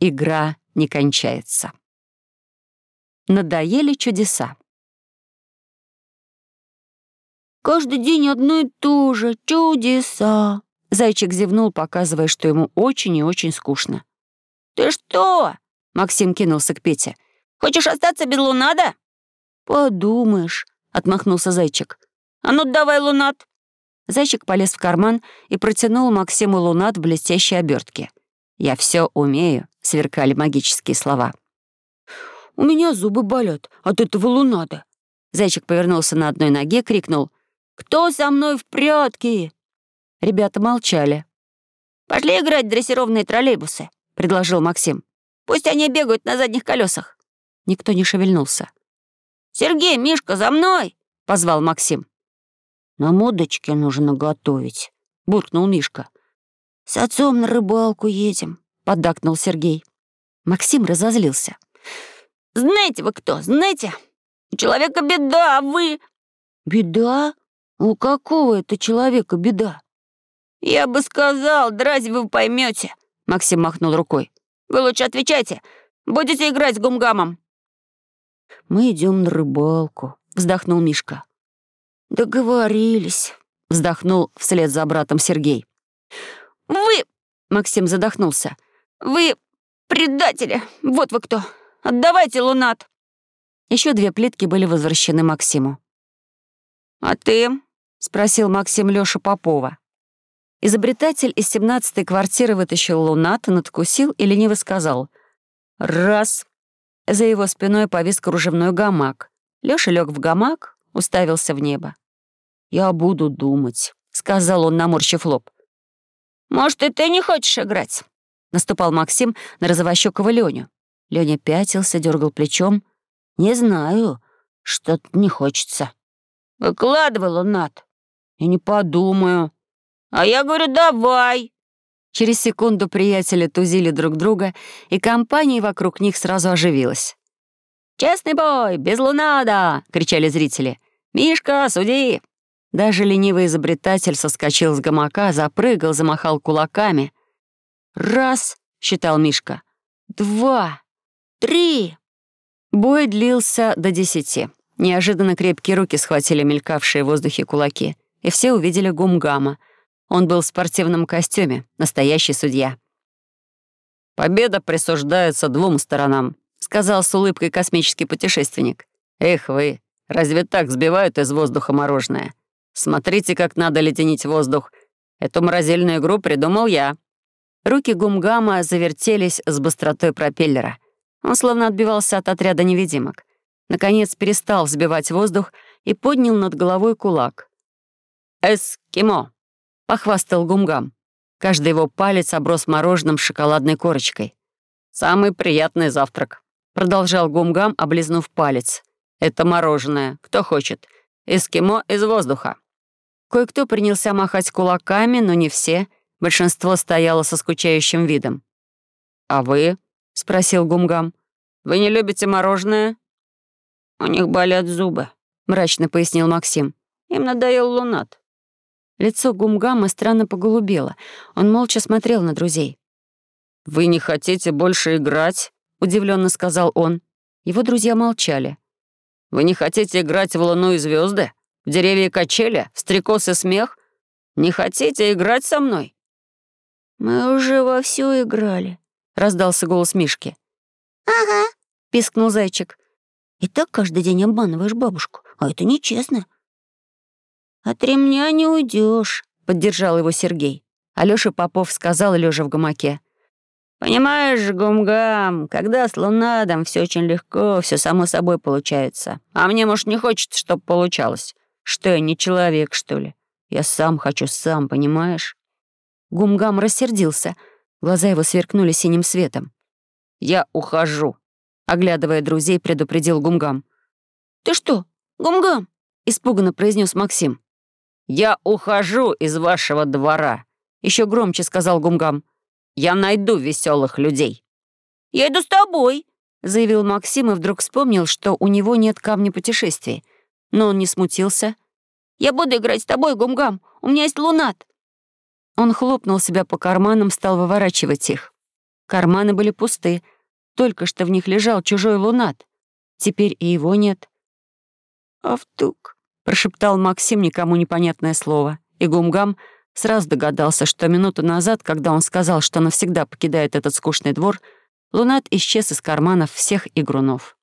игра не кончается. Надоели чудеса. «Каждый день одно и то же. Чудеса!» Зайчик зевнул, показывая, что ему очень и очень скучно. «Ты что?» Максим кинулся к Пете. «Хочешь остаться без лунада?» «Подумаешь», — отмахнулся зайчик. «А ну давай лунат!» Зайчик полез в карман и протянул Максиму лунат в блестящей обертке. «Я все умею», — сверкали магические слова. «У меня зубы болят от этого лунада». Зайчик повернулся на одной ноге, крикнул. «Кто со мной в прятки?» Ребята молчали. «Пошли играть в дрессированные троллейбусы», — предложил Максим. «Пусть они бегают на задних колесах». Никто не шевельнулся. «Сергей, Мишка, за мной!» — позвал Максим. «На модочке нужно готовить», — буркнул Мишка. «С отцом на рыбалку едем», — поддакнул Сергей. Максим разозлился. «Знаете вы кто? Знаете? У человека беда, а вы...» «Беда? У какого это человека беда?» «Я бы сказал, да вы поймете? Максим махнул рукой. «Вы лучше отвечайте. Будете играть с гумгамом?» «Мы идем на рыбалку», — вздохнул Мишка. «Договорились», — вздохнул вслед за братом Сергей. «Вы...» — Максим задохнулся. «Вы предатели! Вот вы кто! Отдавайте лунат!» Еще две плитки были возвращены Максиму. «А ты?» — спросил Максим Лёша Попова. Изобретатель из семнадцатой квартиры вытащил лунат, надкусил и лениво сказал «Раз». За его спиной повис кружевной гамак. Лёша лег в гамак, уставился в небо. «Я буду думать», — сказал он, наморщив лоб. «Может, и ты не хочешь играть?» — наступал Максим на розовощёкого Лёню. Лёня пятился, дергал плечом. «Не знаю, что-то не хочется». «Выкладывай, Лунат». «Я не подумаю», «А я говорю, давай!» Через секунду приятели тузили друг друга, и компания вокруг них сразу оживилась. «Честный бой, без лунада!» — кричали зрители. «Мишка, суди!» Даже ленивый изобретатель соскочил с гамака, запрыгал, замахал кулаками. «Раз!» — считал Мишка. «Два! Три!» Бой длился до десяти. Неожиданно крепкие руки схватили мелькавшие в воздухе кулаки, и все увидели гумгама — он был в спортивном костюме, настоящий судья. «Победа присуждается двум сторонам», — сказал с улыбкой космический путешественник. «Эх вы, разве так сбивают из воздуха мороженое? Смотрите, как надо леденить воздух. Эту морозильную игру придумал я». Руки Гумгама завертелись с быстротой пропеллера. Он словно отбивался от отряда невидимок. Наконец перестал взбивать воздух и поднял над головой кулак. «Эскимо!» похвастал Гумгам. Каждый его палец оброс мороженым с шоколадной корочкой. «Самый приятный завтрак», — продолжал Гумгам, облизнув палец. «Это мороженое. Кто хочет? Эскимо из воздуха». Кое-кто принялся махать кулаками, но не все. Большинство стояло со скучающим видом. «А вы?» — спросил Гумгам. «Вы не любите мороженое?» «У них болят зубы», — мрачно пояснил Максим. «Им надоел лунат». Лицо Гумгама странно поголубело. Он молча смотрел на друзей. «Вы не хотите больше играть?» — удивленно сказал он. Его друзья молчали. «Вы не хотите играть в луну и звезды? В деревья качели? Стрекоз и смех? Не хотите играть со мной?» «Мы уже вовсю играли», — раздался голос Мишки. «Ага», — пискнул зайчик. «И так каждый день обманываешь бабушку, а это нечестно». «От ремня не уйдешь, поддержал его Сергей. Алёша Попов сказал, лежа в гамаке. «Понимаешь, Гумгам, когда с лунадом все очень легко, все само собой получается. А мне, может, не хочется, чтобы получалось. Что я, не человек, что ли? Я сам хочу, сам, понимаешь?» Гумгам рассердился. Глаза его сверкнули синим светом. «Я ухожу», — оглядывая друзей, предупредил Гумгам. «Ты что, Гумгам?» — испуганно произнес Максим. «Я ухожу из вашего двора», — еще громче сказал Гумгам. «Я найду веселых людей». «Я иду с тобой», — заявил Максим и вдруг вспомнил, что у него нет камня путешествий. Но он не смутился. «Я буду играть с тобой, Гумгам. У меня есть лунат». Он хлопнул себя по карманам, стал выворачивать их. Карманы были пусты. Только что в них лежал чужой лунат. Теперь и его нет. «Автук», — прошептал Максим никому непонятное слово. И Гумгам сразу догадался, что минуту назад, когда он сказал, что навсегда покидает этот скучный двор, лунат исчез из карманов всех игрунов.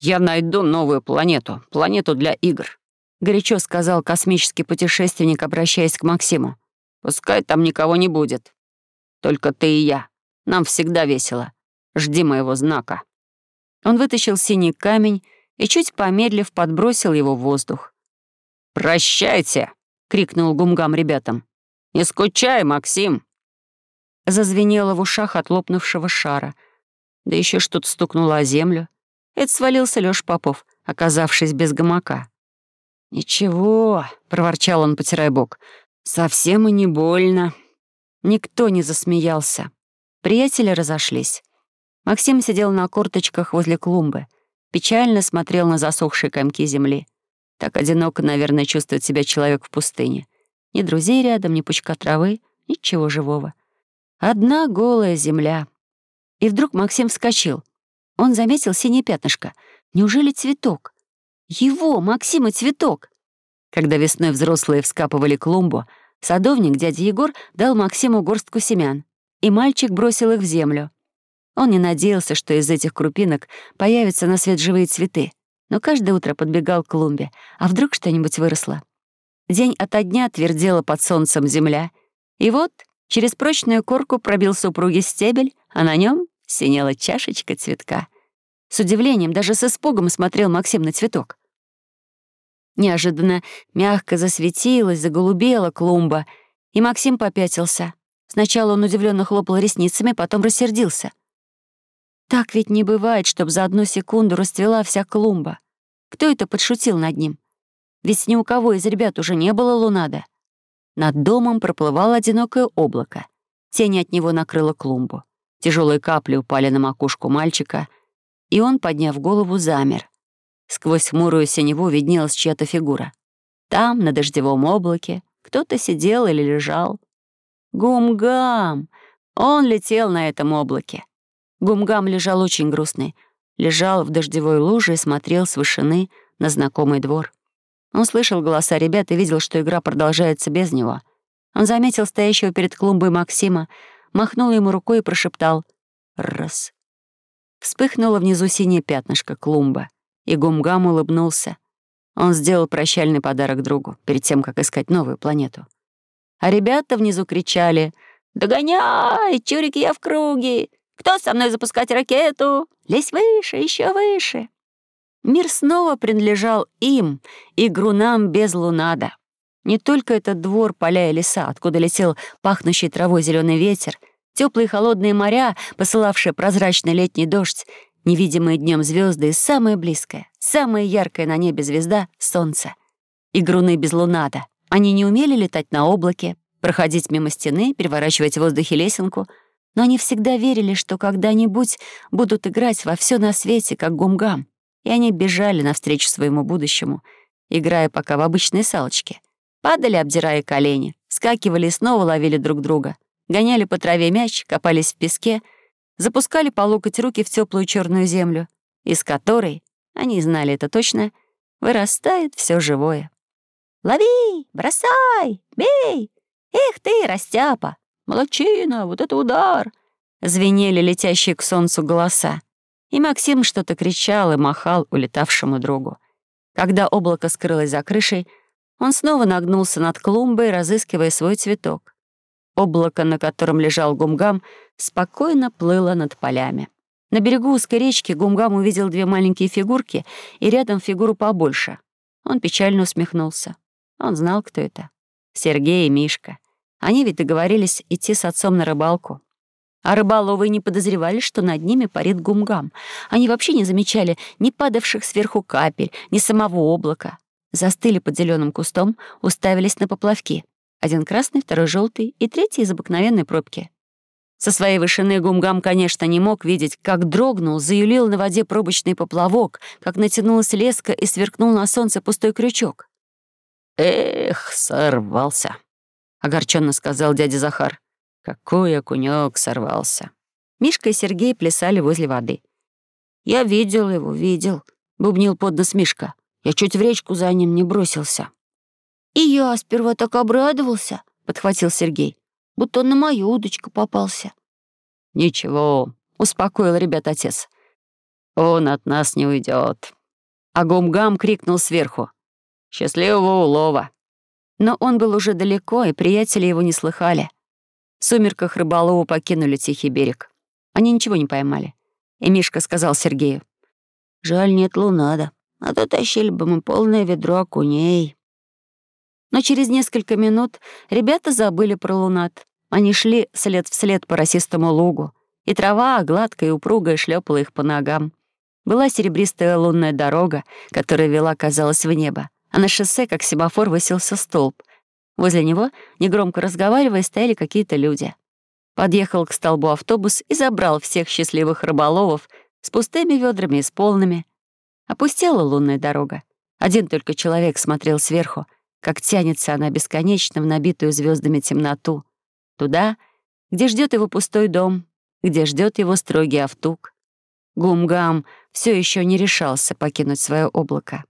«Я найду новую планету, планету для игр», — горячо сказал космический путешественник, обращаясь к Максиму. «Пускай там никого не будет. Только ты и я. Нам всегда весело. Жди моего знака». Он вытащил синий камень и, чуть помедлив, подбросил его в воздух. «Прощайте!» — крикнул Гумгам ребятам. «Не скучай, Максим!» Зазвенело в ушах от лопнувшего шара. Да еще что-то стукнуло о землю. Это свалился Лёш Попов, оказавшись без гамака. «Ничего», — проворчал он, потирая бок, — «совсем и не больно». Никто не засмеялся. Приятели разошлись. Максим сидел на корточках возле клумбы, печально смотрел на засохшие комки земли. Так одиноко, наверное, чувствует себя человек в пустыне. Ни друзей рядом, ни пучка травы, ничего живого. Одна голая земля. И вдруг Максим вскочил — он заметил синее пятнышко. Неужели цветок? Его, Максима, цветок! Когда весной взрослые вскапывали клумбу, садовник, дядя Егор, дал Максиму горстку семян, и мальчик бросил их в землю. Он не надеялся, что из этих крупинок появятся на свет живые цветы, но каждое утро подбегал к клумбе, а вдруг что-нибудь выросло. День ото дня твердела под солнцем земля, и вот через прочную корку пробил супруги стебель, а на нем синела чашечка цветка. С удивлением, даже с испугом смотрел Максим на цветок. Неожиданно мягко засветилась, заголубела клумба, и Максим попятился. Сначала он удивленно хлопал ресницами, потом рассердился. Так ведь не бывает, чтобы за одну секунду расцвела вся клумба. Кто это подшутил над ним? Ведь ни у кого из ребят уже не было лунада. Над домом проплывало одинокое облако. Тень от него накрыла клумбу. Тяжелые капли упали на макушку мальчика, и он, подняв голову, замер. Сквозь хмурую синеву виднелась чья-то фигура. Там, на дождевом облаке, кто-то сидел или лежал. Гумгам! Он летел на этом облаке. Гумгам лежал очень грустный. Лежал в дождевой луже и смотрел с вышины на знакомый двор. Он слышал голоса ребят и видел, что игра продолжается без него. Он заметил стоящего перед клумбой Максима, махнул ему рукой и прошептал «Раз». Вспыхнуло внизу синее пятнышко клумба, и Гумгам улыбнулся. Он сделал прощальный подарок другу перед тем, как искать новую планету. А ребята внизу кричали «Догоняй! Чурик, я в круге! Кто со мной запускать ракету? Лезь выше, еще выше!» Мир снова принадлежал им, игрунам без лунада. Не только этот двор, поля и леса, откуда летел пахнущий травой зеленый ветер, теплые холодные моря, посылавшие прозрачный летний дождь, невидимые днем звезды и самое близкое, самая яркая на небе звезда — солнце. Игруны без лунада. Они не умели летать на облаке, проходить мимо стены, переворачивать в воздухе лесенку, но они всегда верили, что когда-нибудь будут играть во все на свете, как гумгам, и они бежали навстречу своему будущему, играя пока в обычные салочки. Падали, обдирая колени, скакивали и снова ловили друг друга. Гоняли по траве мяч, копались в песке, запускали по локоть руки в теплую черную землю, из которой, они знали это точно, вырастает все живое. «Лови! Бросай! Бей! Эх ты, растяпа! Молодчина! Вот это удар!» Звенели летящие к солнцу голоса. И Максим что-то кричал и махал улетавшему другу. Когда облако скрылось за крышей, он снова нагнулся над клумбой, разыскивая свой цветок. Облако, на котором лежал Гумгам, спокойно плыло над полями. На берегу узкой речки Гумгам увидел две маленькие фигурки и рядом фигуру побольше. Он печально усмехнулся. Он знал, кто это. Сергей и Мишка. Они ведь договорились идти с отцом на рыбалку. А рыболовы не подозревали, что над ними парит гумгам. Они вообще не замечали ни падавших сверху капель, ни самого облака застыли под зеленым кустом, уставились на поплавки. Один красный, второй желтый и третий из обыкновенной пробки. Со своей вышины Гумгам, конечно, не мог видеть, как дрогнул, заюлил на воде пробочный поплавок, как натянулась леска и сверкнул на солнце пустой крючок. «Эх, сорвался», — огорченно сказал дядя Захар. Какой окунёк сорвался. Мишка и Сергей плясали возле воды. «Я видел его, видел», — бубнил под нос Мишка. «Я чуть в речку за ним не бросился». «И я сперва так обрадовался», — подхватил Сергей, «будто он на мою удочку попался». «Ничего», — успокоил ребят отец. «Он от нас не уйдет. А Гумгам крикнул сверху. «Счастливого улова!» Но он был уже далеко, и приятели его не слыхали. В сумерках рыболову покинули тихий берег. Они ничего не поймали. И Мишка сказал Сергею. «Жаль, нет лунада, а то тащили бы мы полное ведро окуней». Но через несколько минут ребята забыли про лунат. Они шли след вслед по росистому лугу, и трава, гладкая и упругая, шлепала их по ногам. Была серебристая лунная дорога, которая вела, казалось, в небо, а на шоссе, как семафор, высился столб. Возле него, негромко разговаривая, стояли какие-то люди. Подъехал к столбу автобус и забрал всех счастливых рыболовов с пустыми ведрами и с полными. Опустела лунная дорога. Один только человек смотрел сверху, как тянется она бесконечно в набитую звездами темноту. Туда, где ждет его пустой дом, где ждет его строгий автук. Гум-гам все еще не решался покинуть свое облако.